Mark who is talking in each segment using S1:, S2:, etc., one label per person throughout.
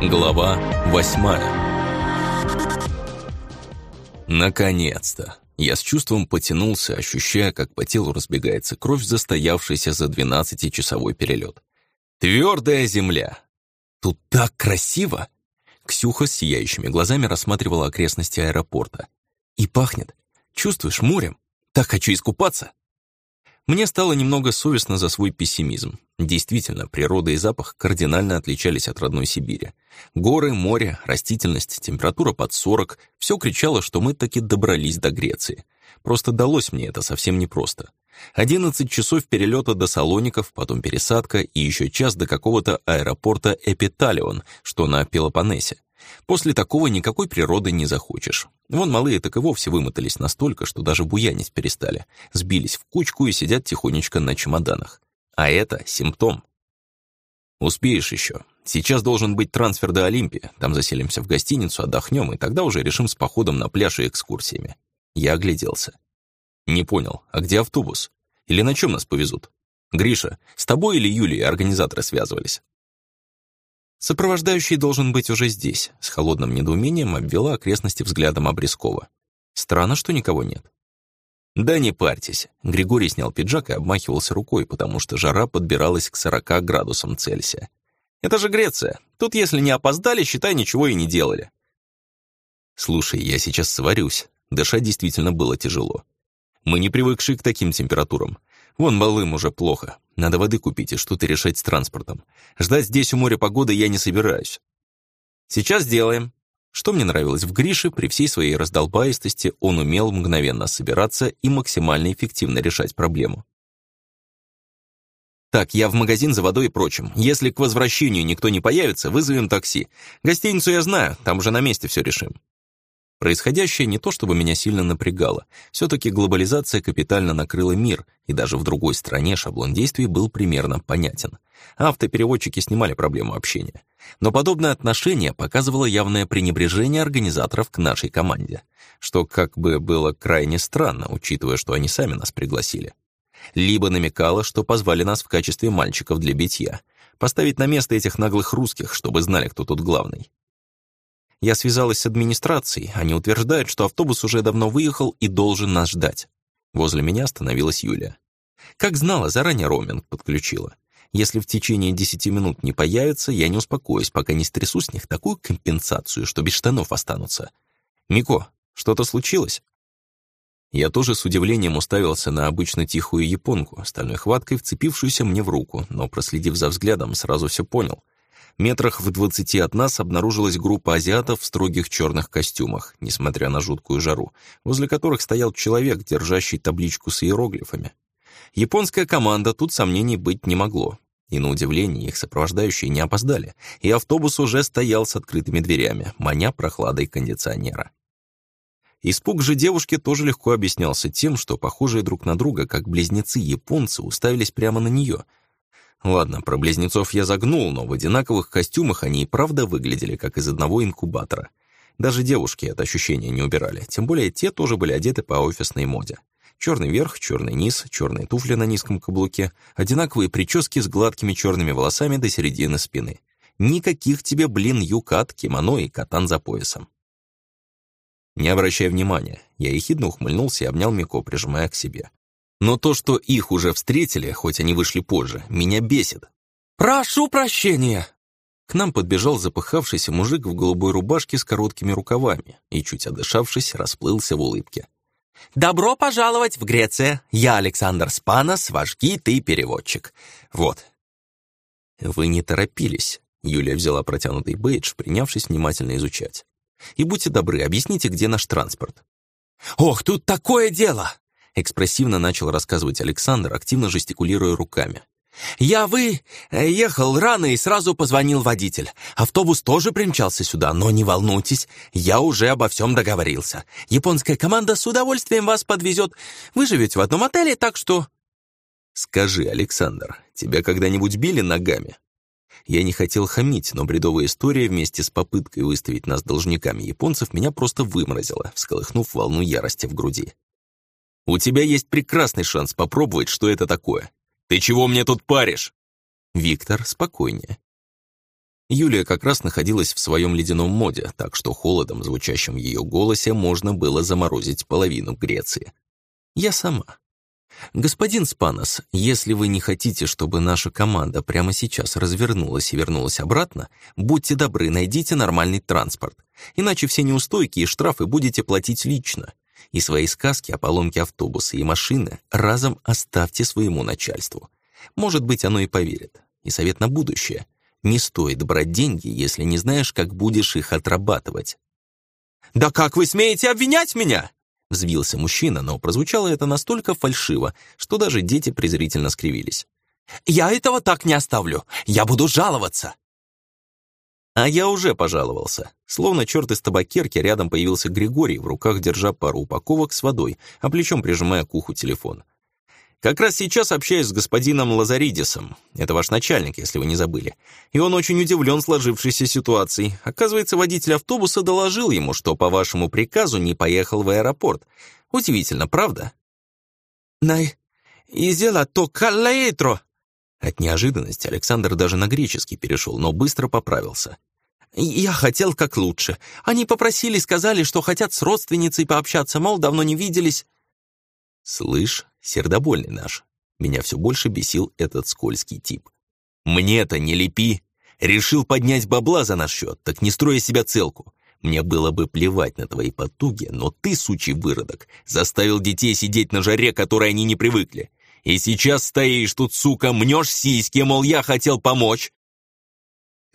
S1: Глава восьмая Наконец-то! Я с чувством потянулся, ощущая, как по телу разбегается кровь, застоявшаяся за 12-часовой перелет. Твердая земля! Тут так красиво! Ксюха с сияющими глазами рассматривала окрестности аэропорта. И пахнет. Чувствуешь морем? Так хочу искупаться. Мне стало немного совестно за свой пессимизм. Действительно, природа и запах кардинально отличались от родной Сибири. Горы, море, растительность, температура под 40 — все кричало, что мы таки добрались до Греции. Просто далось мне это совсем непросто. 11 часов перелета до Салоников, потом пересадка и еще час до какого-то аэропорта Эпиталион, что на Пелопоннесе. После такого никакой природы не захочешь. Вон малые так и вовсе вымотались настолько, что даже буянить перестали, сбились в кучку и сидят тихонечко на чемоданах. А это симптом. Успеешь еще. Сейчас должен быть трансфер до Олимпии, там заселимся в гостиницу, отдохнем, и тогда уже решим с походом на пляж и экскурсиями. Я огляделся. Не понял, а где автобус? Или на чем нас повезут? Гриша, с тобой или Юлией организаторы связывались? Сопровождающий должен быть уже здесь, с холодным недоумением обвела окрестности взглядом Обрезкова. Странно, что никого нет. «Да не парьтесь». Григорий снял пиджак и обмахивался рукой, потому что жара подбиралась к 40 градусам Цельсия. «Это же Греция. Тут, если не опоздали, считай, ничего и не делали». «Слушай, я сейчас сварюсь. Дышать действительно было тяжело. Мы не привыкшие к таким температурам. Вон малым уже плохо. Надо воды купить и что-то решать с транспортом. Ждать здесь у моря погоды я не собираюсь. Сейчас сделаем. Что мне нравилось в Грише, при всей своей раздолбаистости он умел мгновенно собираться и максимально эффективно решать проблему. «Так, я в магазин за водой и прочим. Если к возвращению никто не появится, вызовем такси. Гостиницу я знаю, там уже на месте все решим». Происходящее не то чтобы меня сильно напрягало. Все-таки глобализация капитально накрыла мир, и даже в другой стране шаблон действий был примерно понятен. Автопереводчики снимали проблему общения. Но подобное отношение показывало явное пренебрежение организаторов к нашей команде, что как бы было крайне странно, учитывая, что они сами нас пригласили. Либо намекало, что позвали нас в качестве мальчиков для битья, поставить на место этих наглых русских, чтобы знали, кто тут главный. Я связалась с администрацией, они утверждают, что автобус уже давно выехал и должен нас ждать. Возле меня остановилась Юлия. Как знала, заранее роуминг подключила. Если в течение десяти минут не появится, я не успокоюсь, пока не стрясу с них такую компенсацию, что без штанов останутся. «Мико, что-то случилось?» Я тоже с удивлением уставился на обычно тихую японку, стальной хваткой вцепившуюся мне в руку, но, проследив за взглядом, сразу все понял. Метрах в двадцати от нас обнаружилась группа азиатов в строгих черных костюмах, несмотря на жуткую жару, возле которых стоял человек, держащий табличку с иероглифами. Японская команда, тут сомнений быть не могло. И на удивление их сопровождающие не опоздали, и автобус уже стоял с открытыми дверями, маня прохладой кондиционера. Испуг же девушки тоже легко объяснялся тем, что похожие друг на друга, как близнецы японцы, уставились прямо на нее — Ладно, про близнецов я загнул, но в одинаковых костюмах они и правда выглядели как из одного инкубатора. Даже девушки это ощущение не убирали, тем более те тоже были одеты по офисной моде. Черный верх, черный низ, черные туфли на низком каблуке, одинаковые прически с гладкими черными волосами до середины спины. Никаких тебе, блин, юкат, кимоно и катан за поясом. Не обращай внимания, я ехидно ухмыльнулся и обнял Мико, прижимая к себе. Но то, что их уже встретили, хоть они вышли позже, меня бесит. «Прошу прощения!» К нам подбежал запыхавшийся мужик в голубой рубашке с короткими рукавами и, чуть отдышавшись, расплылся в улыбке. «Добро пожаловать в Грецию! Я Александр Спанос, ваш гид и переводчик. Вот». «Вы не торопились», — Юлия взяла протянутый бейдж, принявшись внимательно изучать. «И будьте добры, объясните, где наш транспорт». «Ох, тут такое дело!» Экспрессивно начал рассказывать Александр, активно жестикулируя руками. «Я вы... Э, ехал рано и сразу позвонил водитель. Автобус тоже примчался сюда, но не волнуйтесь, я уже обо всем договорился. Японская команда с удовольствием вас подвезет. Вы живете в одном отеле, так что...» «Скажи, Александр, тебя когда-нибудь били ногами?» Я не хотел хамить, но бредовая история вместе с попыткой выставить нас должниками японцев меня просто выморозила, всколыхнув волну ярости в груди. У тебя есть прекрасный шанс попробовать, что это такое. Ты чего мне тут паришь?» Виктор спокойнее. Юлия как раз находилась в своем ледяном моде, так что холодом, звучащим в ее голосе, можно было заморозить половину Греции. Я сама. «Господин Спанос, если вы не хотите, чтобы наша команда прямо сейчас развернулась и вернулась обратно, будьте добры, найдите нормальный транспорт. Иначе все неустойки и штрафы будете платить лично. И свои сказки о поломке автобуса и машины разом оставьте своему начальству. Может быть, оно и поверит. И совет на будущее. Не стоит брать деньги, если не знаешь, как будешь их отрабатывать. «Да как вы смеете обвинять меня?» Взвился мужчина, но прозвучало это настолько фальшиво, что даже дети презрительно скривились. «Я этого так не оставлю! Я буду жаловаться!» А я уже пожаловался. Словно черт из табакерки рядом появился Григорий, в руках держа пару упаковок с водой, а плечом прижимая к уху телефон. Как раз сейчас общаюсь с господином Лазаридисом. Это ваш начальник, если вы не забыли. И он очень удивлен сложившейся ситуацией. Оказывается, водитель автобуса доложил ему, что по вашему приказу не поехал в аэропорт. Удивительно, правда? Най, изела то каллейтро. От неожиданности Александр даже на греческий перешел, но быстро поправился. «Я хотел как лучше. Они попросили, сказали, что хотят с родственницей пообщаться, мол, давно не виделись». «Слышь, сердобольный наш, меня все больше бесил этот скользкий тип. Мне-то не лепи. Решил поднять бабла за наш счет, так не строя себя целку. Мне было бы плевать на твои потуги, но ты, сучий выродок, заставил детей сидеть на жаре, которой они не привыкли. И сейчас стоишь тут, сука, мнешь сиськи, мол, я хотел помочь.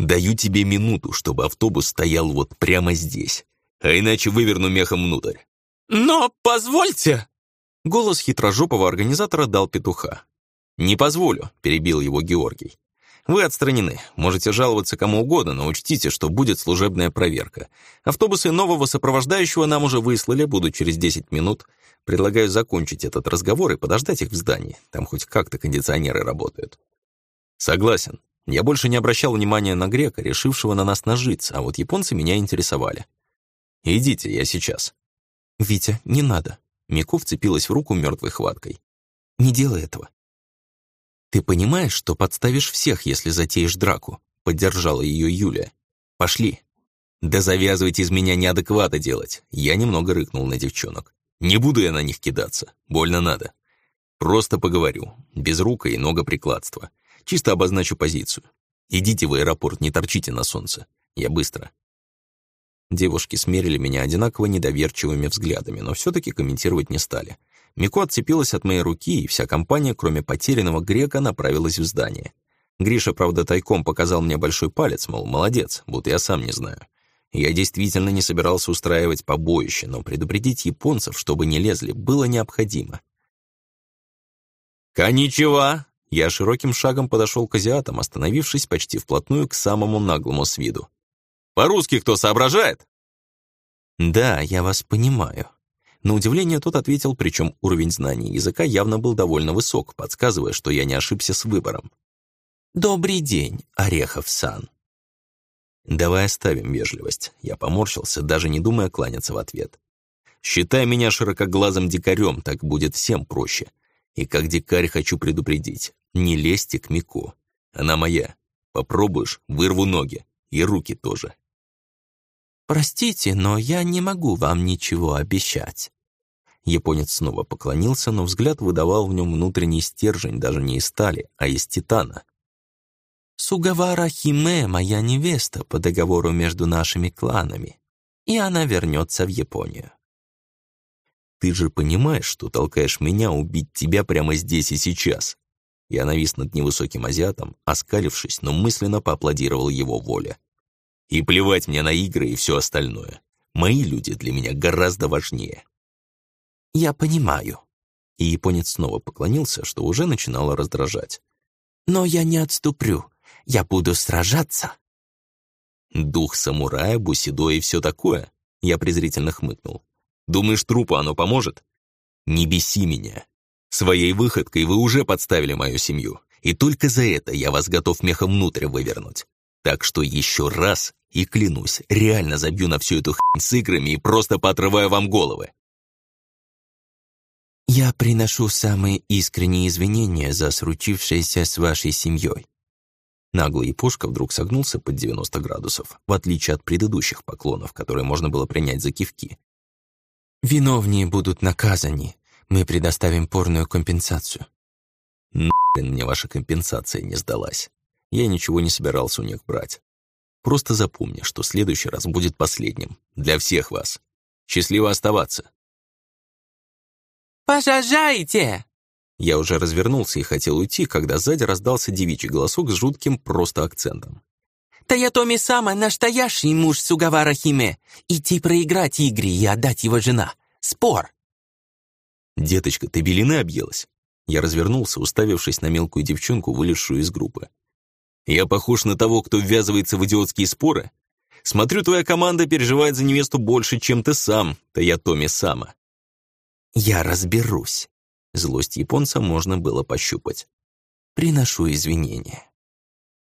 S1: Даю тебе минуту, чтобы автобус стоял вот прямо здесь, а иначе выверну мехом внутрь. «Но позвольте!» Голос хитрожопого организатора дал петуха. «Не позволю», — перебил его Георгий. «Вы отстранены. Можете жаловаться кому угодно, но учтите, что будет служебная проверка. Автобусы нового сопровождающего нам уже выслали, будут через 10 минут. Предлагаю закончить этот разговор и подождать их в здании. Там хоть как-то кондиционеры работают». «Согласен. Я больше не обращал внимания на грека, решившего на нас нажиться, а вот японцы меня интересовали. Идите, я сейчас». «Витя, не надо», Мико вцепилась в руку мертвой хваткой. «Не делай этого». «Ты понимаешь, что подставишь всех, если затеешь драку?» — поддержала ее Юля. «Пошли». «Да завязывайте из меня неадеквата делать!» Я немного рыкнул на девчонок. «Не буду я на них кидаться. Больно надо. Просто поговорю. Без рука и ногоприкладства. Чисто обозначу позицию. Идите в аэропорт, не торчите на солнце. Я быстро». Девушки смерили меня одинаково недоверчивыми взглядами, но все-таки комментировать не стали. Мико отцепилась от моей руки, и вся компания, кроме потерянного грека, направилась в здание. Гриша, правда, тайком показал мне большой палец, мол, молодец, будто я сам не знаю. Я действительно не собирался устраивать побоище, но предупредить японцев, чтобы не лезли, было необходимо. «Коничева!» Я широким шагом подошел к азиатам, остановившись почти вплотную к самому наглому с виду. По-русски кто соображает?» «Да, я вас понимаю». На удивление тот ответил, причем уровень знаний языка явно был довольно высок, подсказывая, что я не ошибся с выбором. «Добрый день, Орехов-сан». «Давай оставим вежливость». Я поморщился, даже не думая кланяться в ответ. «Считай меня широкоглазым дикарем, так будет всем проще. И как дикарь хочу предупредить, не лезьте к Мику. Она моя. Попробуешь, вырву ноги. И руки тоже. «Простите, но я не могу вам ничего обещать». Японец снова поклонился, но взгляд выдавал в нем внутренний стержень даже не из стали, а из титана. «Сугавара Химе — моя невеста по договору между нашими кланами, и она вернется в Японию». «Ты же понимаешь, что толкаешь меня убить тебя прямо здесь и сейчас?» Я навис над невысоким азиатом, оскалившись, но мысленно поаплодировал его воле. И плевать мне на игры и все остальное. Мои люди для меня гораздо важнее. Я понимаю. И японец снова поклонился, что уже начинало раздражать. Но я не отступлю. Я буду сражаться. Дух самурая, бусидо и все такое. Я презрительно хмыкнул. Думаешь, трупу оно поможет? Не беси меня. Своей выходкой вы уже подставили мою семью, и только за это я вас готов мехом внутрь вывернуть. Так что еще раз и клянусь, реально забью на всю эту хрень с играми и просто поотрываю вам головы. Я приношу самые искренние извинения за случившееся с вашей семьей. Наглый Япошка вдруг согнулся под 90 градусов, в отличие от предыдущих поклонов, которые можно было принять за кивки.
S2: «Виновнее будут наказаны. Мы предоставим порную компенсацию».
S1: «Нахрен мне ваша компенсация не сдалась. Я ничего не собирался у них брать. Просто запомни, что следующий раз будет последним. Для всех вас. Счастливо оставаться».
S2: «Пожажайте!»
S1: Я уже развернулся и хотел уйти, когда сзади раздался девичий голосок с жутким просто акцентом.
S2: «Таятоми Сама — настоящий муж Сугавара Химе. Идти проиграть игры и отдать его жена. Спор!»
S1: «Деточка, ты белины объелась?» Я развернулся, уставившись на мелкую девчонку, вылезшую из группы. «Я похож на того, кто ввязывается в идиотские споры? Смотрю, твоя команда переживает за невесту больше, чем ты сам, Таятоми Сама».
S2: «Я разберусь», Злость японца можно было пощупать. «Приношу извинения».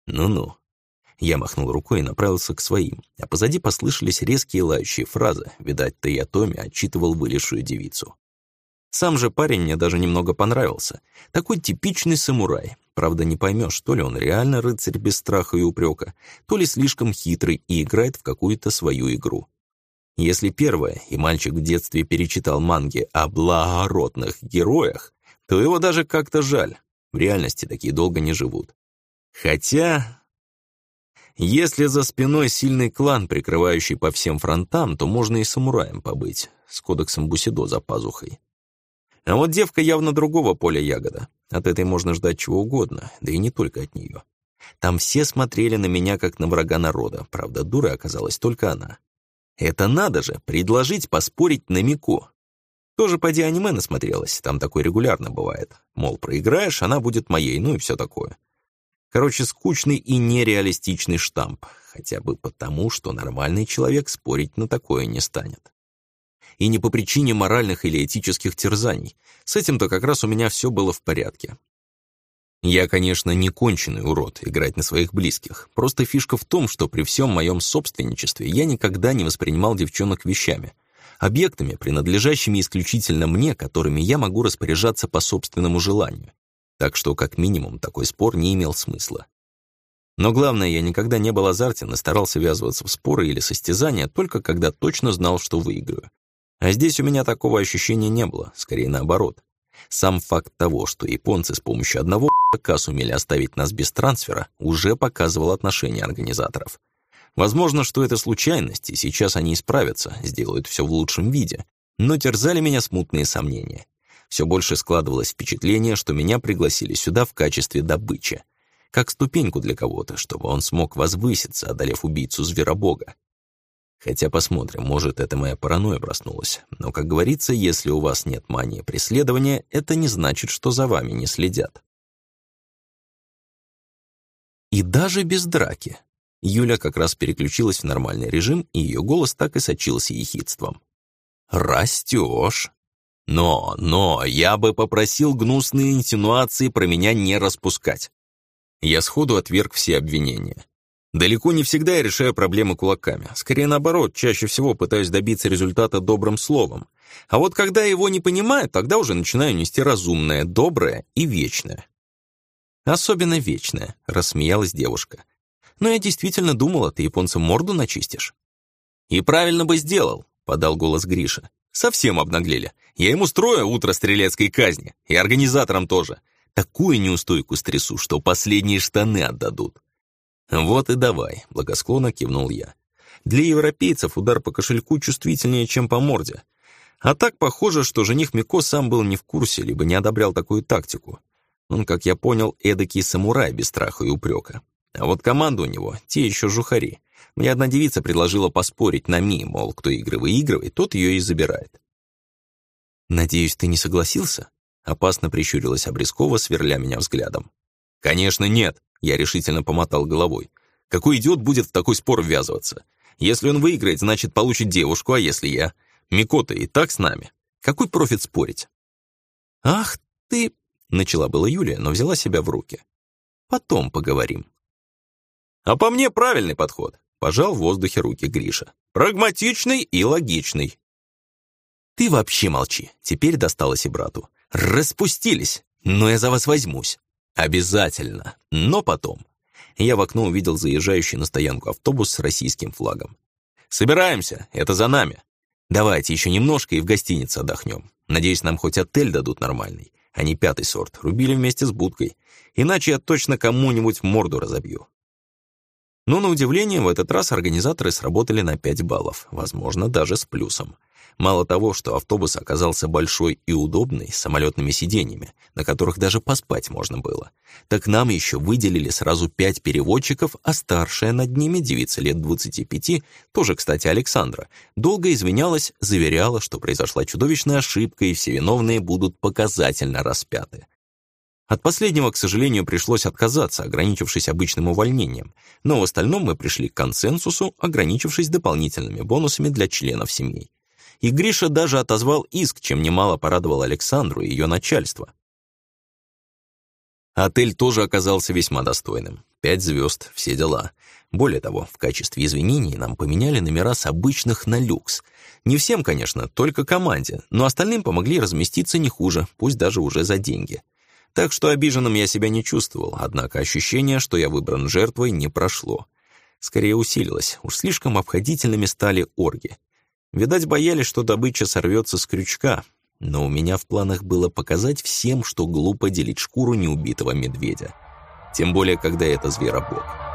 S1: «Ну-ну». Я махнул рукой и направился к своим, а позади послышались резкие лающие фразы. Видать, Таятоми отчитывал вылезшую девицу. Сам же парень мне даже немного понравился. Такой типичный самурай. Правда, не поймешь, то ли он реально рыцарь без страха и упрека, то ли слишком хитрый и играет в какую-то свою игру. Если первое, и мальчик в детстве перечитал манги о благородных героях, то его даже как-то жаль. В реальности такие долго не живут. Хотя... Если за спиной сильный клан, прикрывающий по всем фронтам, то можно и самураем побыть, с кодексом Бусидо за пазухой. А вот девка явно другого поля ягода. От этой можно ждать чего угодно, да и не только от нее. Там все смотрели на меня, как на врага народа, правда, дурой оказалась только она. Это надо же, предложить поспорить на Мико. Тоже поди аниме насмотрелась, там такое регулярно бывает. Мол, проиграешь, она будет моей, ну и все такое. Короче, скучный и нереалистичный штамп, хотя бы потому, что нормальный человек спорить на такое не станет. И не по причине моральных или этических терзаний. С этим-то как раз у меня все было в порядке. Я, конечно, не конченый урод играть на своих близких. Просто фишка в том, что при всем моем собственничестве я никогда не воспринимал девчонок вещами. Объектами, принадлежащими исключительно мне, которыми я могу распоряжаться по собственному желанию. Так что, как минимум, такой спор не имел смысла. Но главное, я никогда не был азартен и старался ввязываться в споры или состязания только когда точно знал, что выиграю. А здесь у меня такого ощущения не было, скорее наоборот. Сам факт того, что японцы с помощью одного ***ка сумели оставить нас без трансфера, уже показывал отношение организаторов. Возможно, что это случайность, и сейчас они исправятся, сделают все в лучшем виде. Но терзали меня смутные сомнения. Все больше складывалось впечатление, что меня пригласили сюда в качестве добычи. Как ступеньку для кого-то, чтобы он смог возвыситься, одолев убийцу зверобога. Хотя посмотрим, может, это моя паранойя проснулась. Но, как говорится, если у вас нет мании преследования, это не значит, что за вами не следят. И даже без драки. Юля как раз переключилась в нормальный режим, и ее голос так и сочился ехидством. «Растешь!» «Но, но, я бы попросил гнусные инсинуации про меня не распускать». Я сходу отверг все обвинения. Далеко не всегда я решаю проблемы кулаками. Скорее наоборот, чаще всего пытаюсь добиться результата добрым словом. А вот когда его не понимаю, тогда уже начинаю нести разумное, доброе и вечное. Особенно вечное, рассмеялась девушка. Но я действительно думала, ты японцам морду начистишь. И правильно бы сделал, подал голос Гриша. Совсем обнаглели. Я ему строю утро стрелецкой казни. И организаторам тоже. Такую неустойку стрясу, что последние штаны отдадут. «Вот и давай», — благосклонно кивнул я. «Для европейцев удар по кошельку чувствительнее, чем по морде. А так похоже, что жених Мико сам был не в курсе, либо не одобрял такую тактику. Он, как я понял, эдакий самурай без страха и упрека. А вот команда у него, те еще жухари. Мне одна девица предложила поспорить на ми, мол, кто игры выигрывает, тот ее и забирает. «Надеюсь, ты не согласился?» Опасно прищурилась Обрезкова, сверля меня взглядом. «Конечно нет!» Я решительно помотал головой. Какой идиот будет в такой спор ввязываться? Если он выиграет, значит, получит девушку, а если я? Микота и так с нами. Какой профит спорить? Ах ты... Начала была Юлия, но взяла себя в руки. Потом поговорим. А по мне правильный подход. Пожал в воздухе руки Гриша. Прагматичный и логичный. Ты вообще молчи. Теперь досталось и брату. Распустились. Но я за вас возьмусь. Обязательно, но потом. я в окно увидел заезжающий на стоянку автобус с российским флагом. «Собираемся, это за нами. Давайте еще немножко и в гостинице отдохнем. Надеюсь, нам хоть отель дадут нормальный, а не пятый сорт. Рубили вместе с будкой. Иначе я точно кому-нибудь морду разобью». Но, на удивление, в этот раз организаторы сработали на 5 баллов, возможно, даже с плюсом. Мало того, что автобус оказался большой и удобный, с самолетными сиденьями, на которых даже поспать можно было, так нам еще выделили сразу пять переводчиков, а старшая над ними, девица лет 25, тоже, кстати, Александра, долго извинялась, заверяла, что произошла чудовищная ошибка и все виновные будут показательно распяты. От последнего, к сожалению, пришлось отказаться, ограничившись обычным увольнением, но в остальном мы пришли к консенсусу, ограничившись дополнительными бонусами для членов семей и Гриша даже отозвал иск, чем немало порадовал Александру и ее начальство. Отель тоже оказался весьма достойным. Пять звезд, все дела. Более того, в качестве извинений нам поменяли номера с обычных на люкс. Не всем, конечно, только команде, но остальным помогли разместиться не хуже, пусть даже уже за деньги. Так что обиженным я себя не чувствовал, однако ощущение, что я выбран жертвой, не прошло. Скорее усилилось, уж слишком обходительными стали орги. Видать, боялись, что добыча сорвется с крючка, но у меня в планах было показать всем, что глупо делить шкуру неубитого медведя. Тем более, когда это зверобог.